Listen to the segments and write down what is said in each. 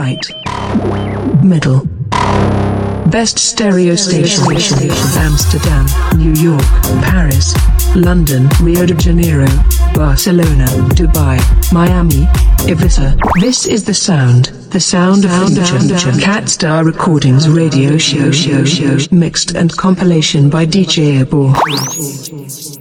right, middle. Best stereo station Amsterdam, New York, Paris, London, Rio de Janeiro, Barcelona, Dubai, Miami, Ibiza. This is the sound, the sound of future. Catstar Recordings radio show show show mixed and compilation by DJ Abor.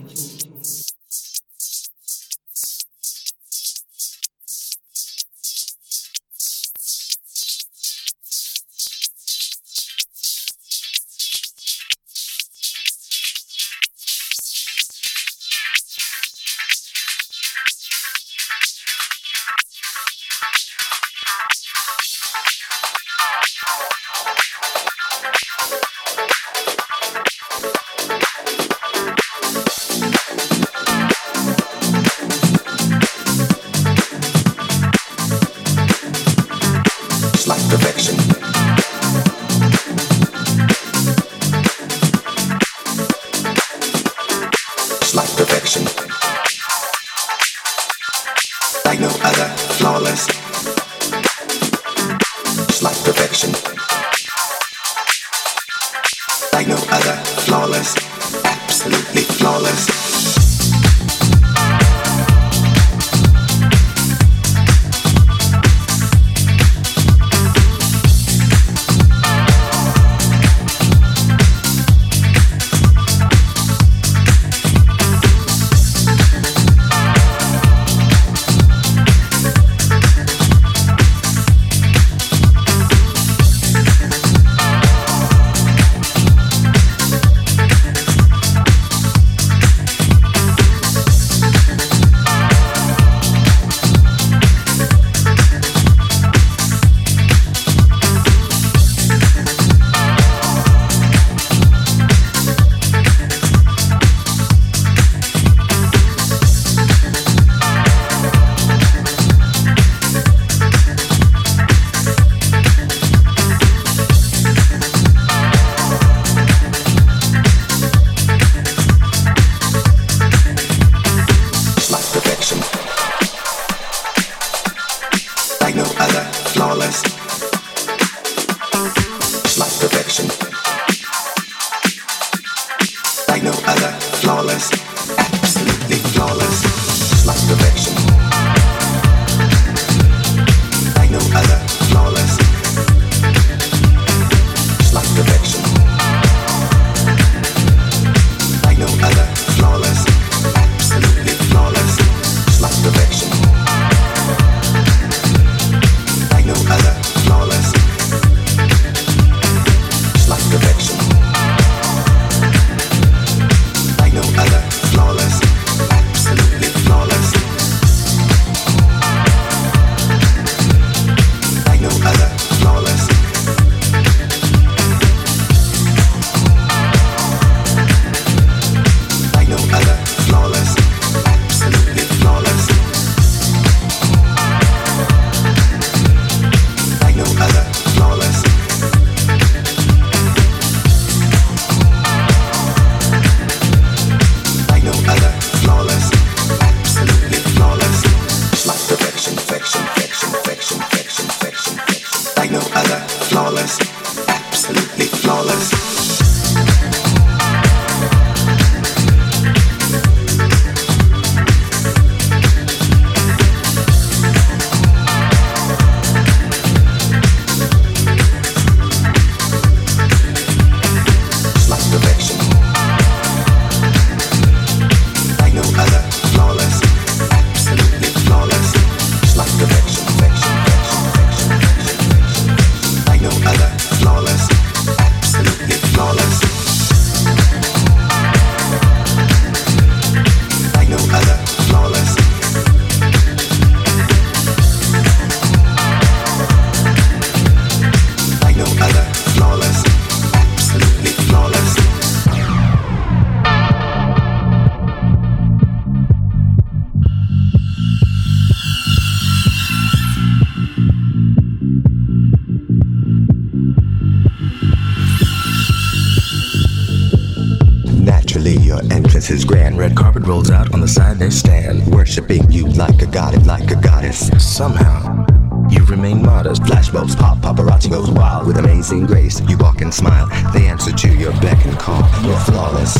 Side they stand, worshipping you like a god, like a goddess. Somehow, you remain modest. Flashbulbs pop, paparazzi goes wild with amazing grace. You walk and smile, they answer to your beck and call. You're flawless,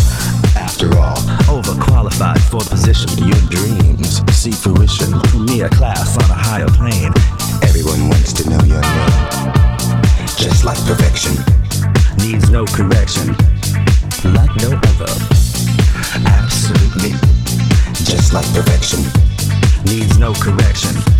after all. Overqualified for the position. Your dreams see fruition. Me a class on a higher plane. Everyone wants to know your name. Just like perfection. Needs no correction. Like no other. Absolutely. Just like perfection. Needs no correction.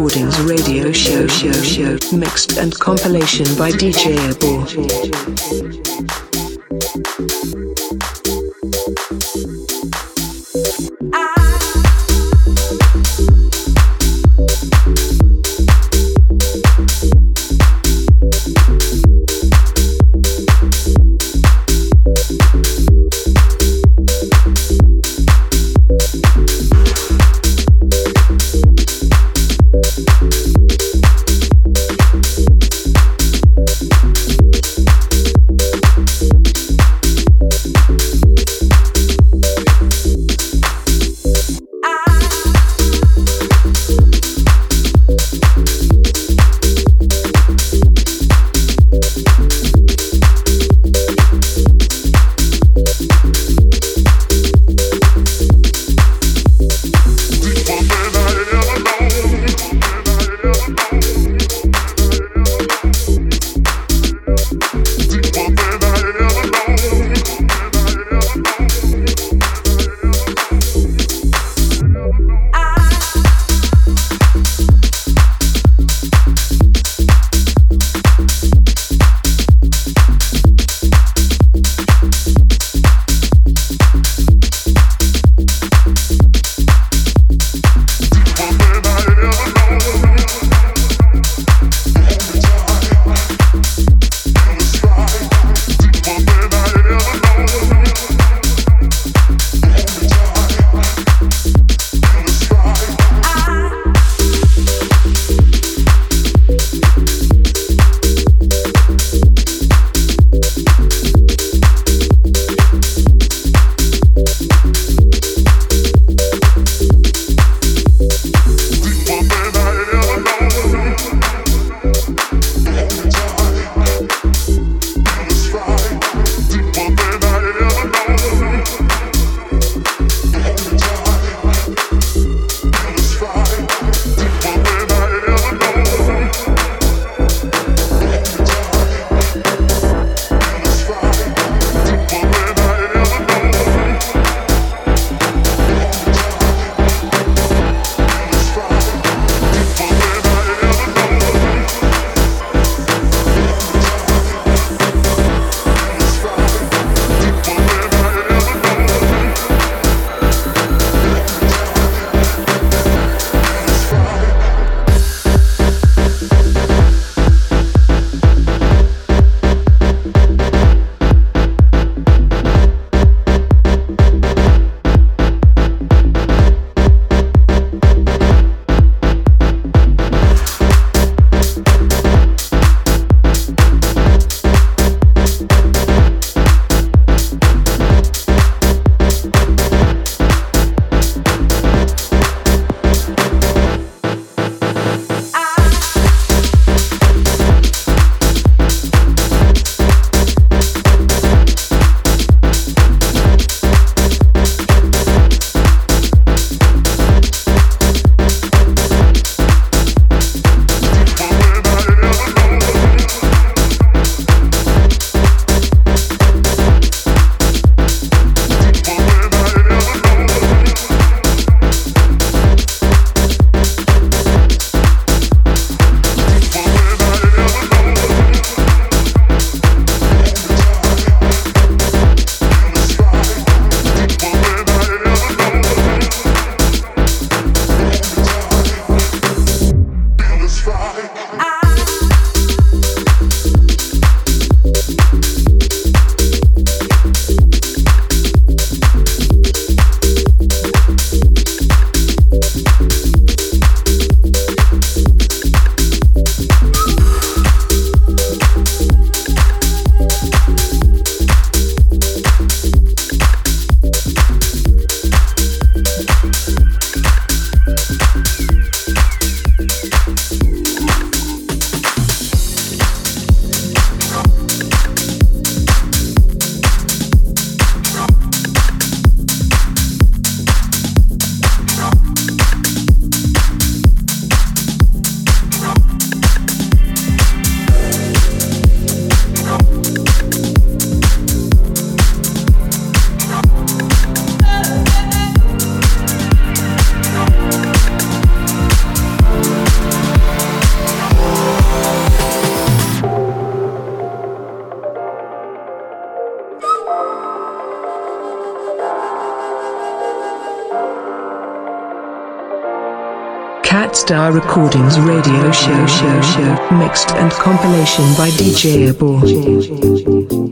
Recordings radio show show show mixed and compilation by DJ Abor. Star Recordings radio show show show mixed and compilation by DJ Abor.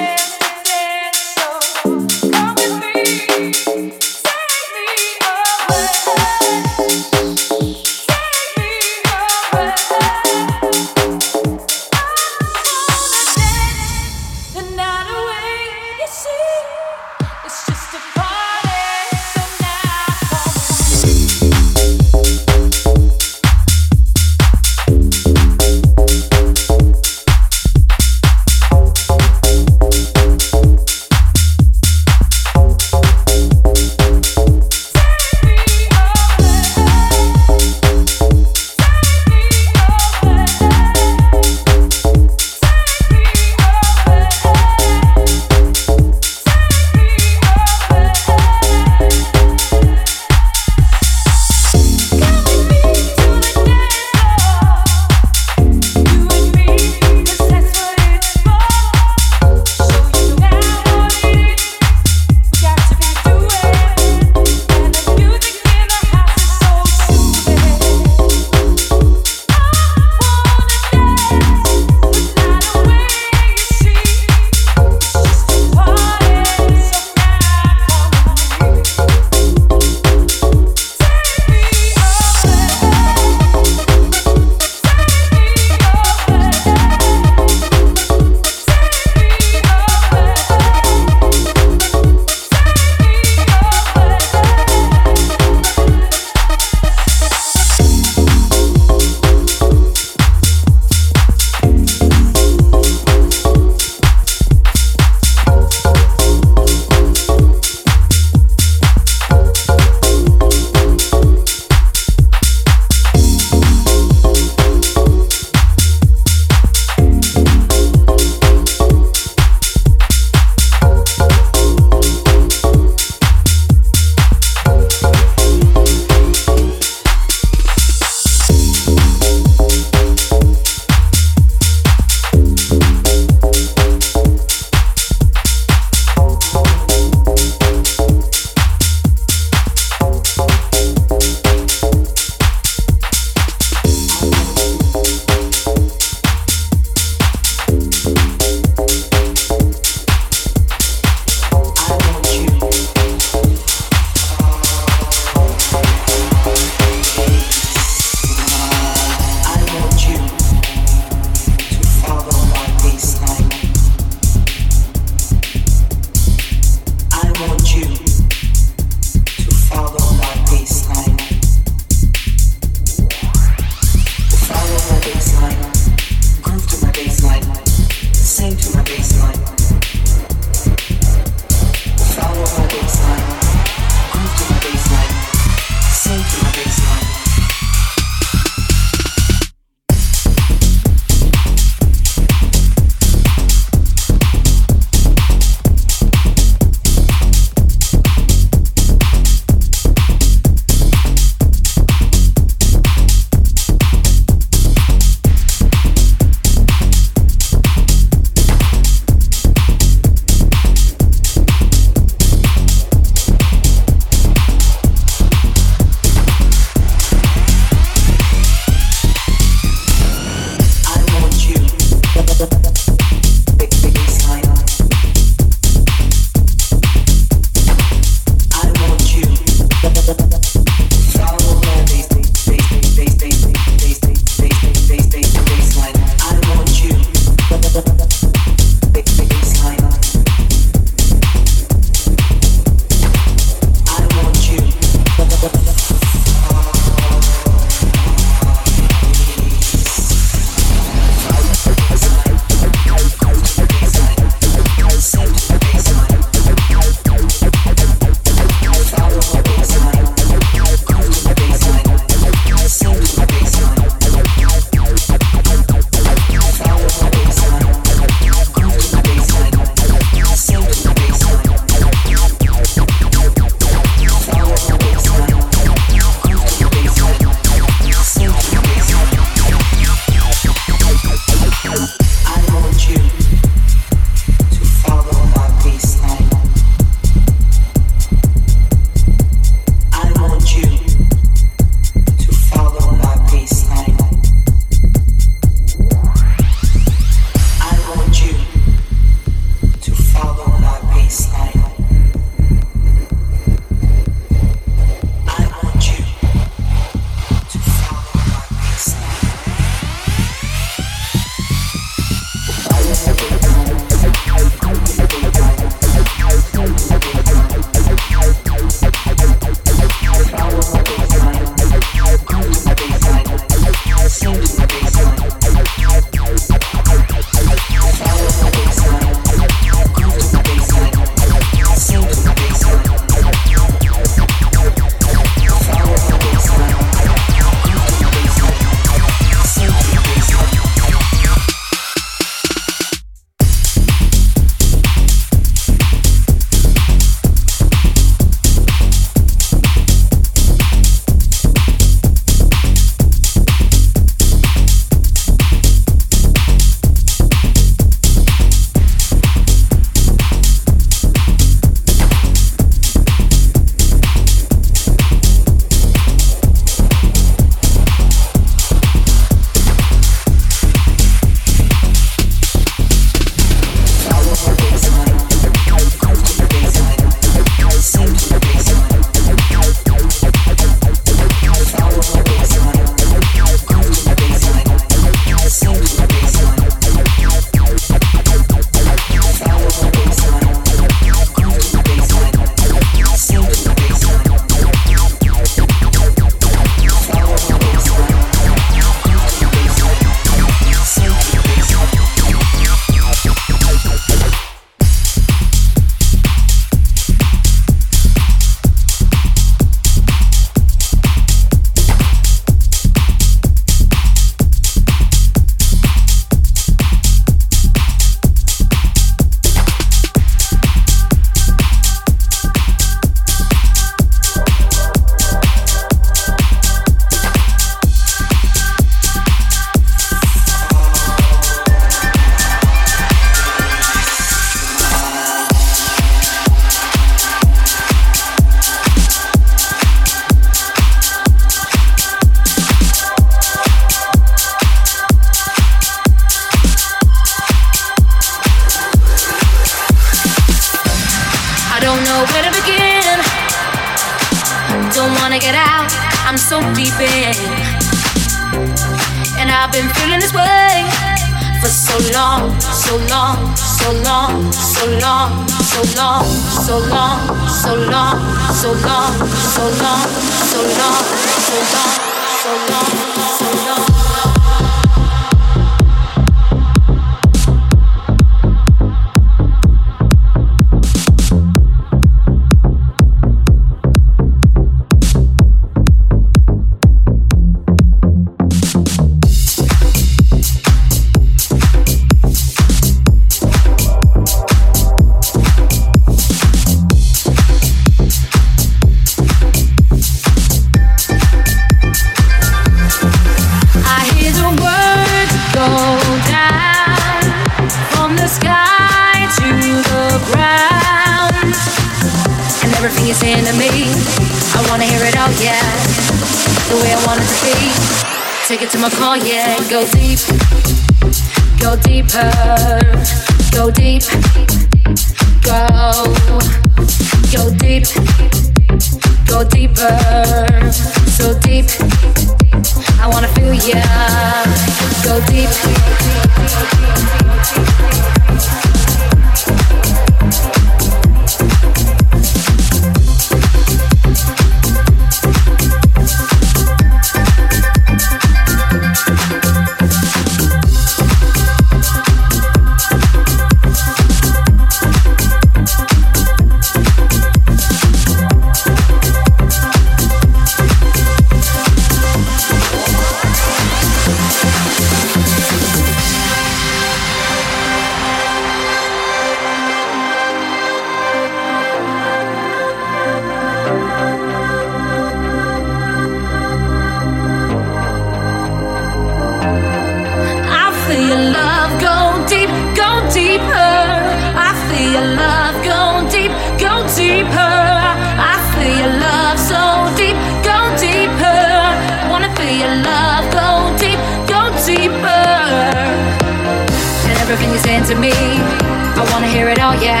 To me. I wanna hear it all, yeah.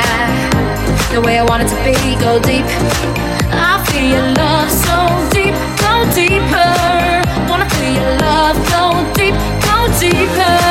The way I want it to be, go deep. I feel your love so deep, go deeper. Wanna feel your love, go deep, go deeper.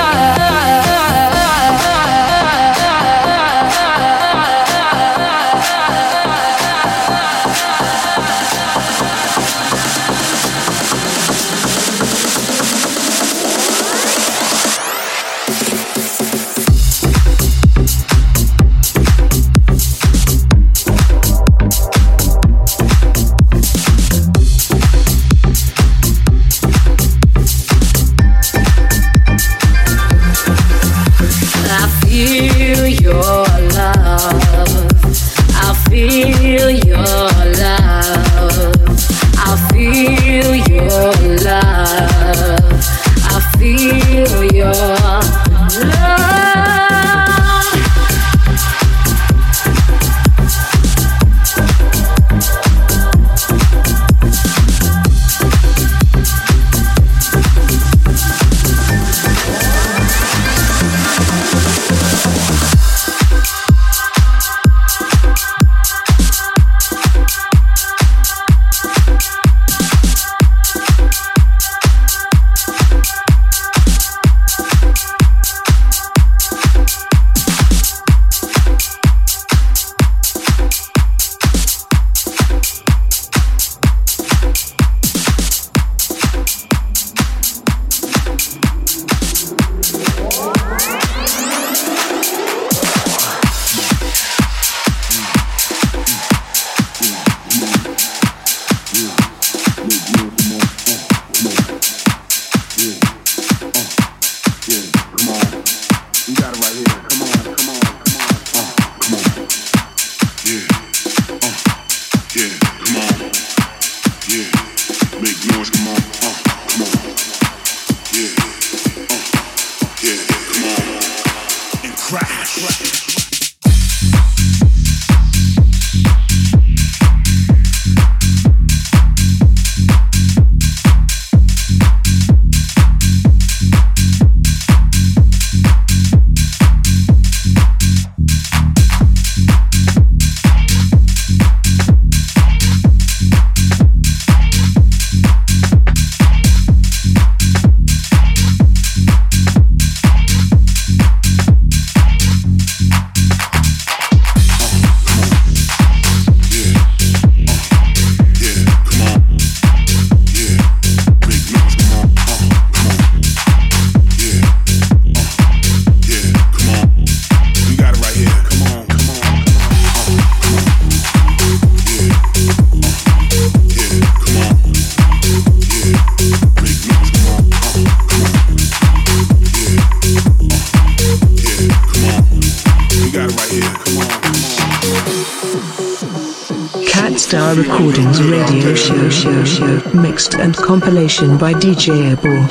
By DJ Airborne.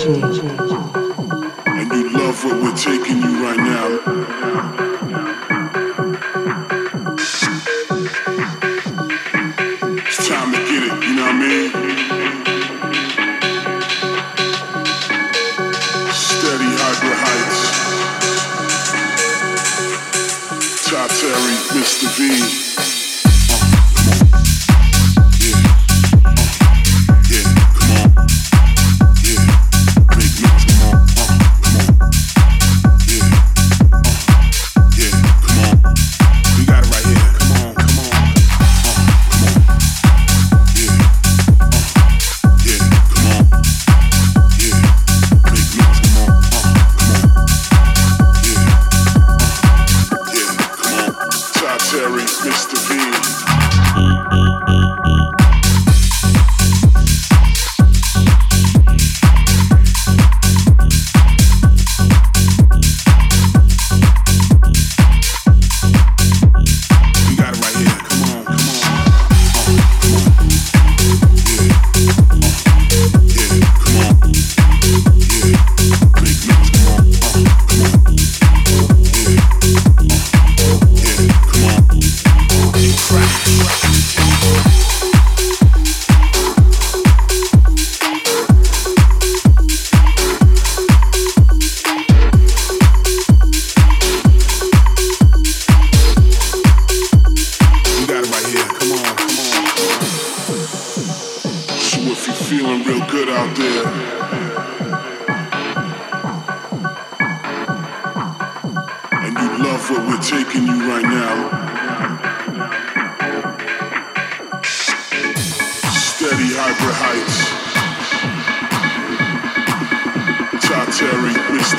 And you love what we're taking you right now. It's time to get it, you know what I mean? Steady Hyper Heights. Top Terry, Mr. V.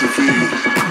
Mr. V.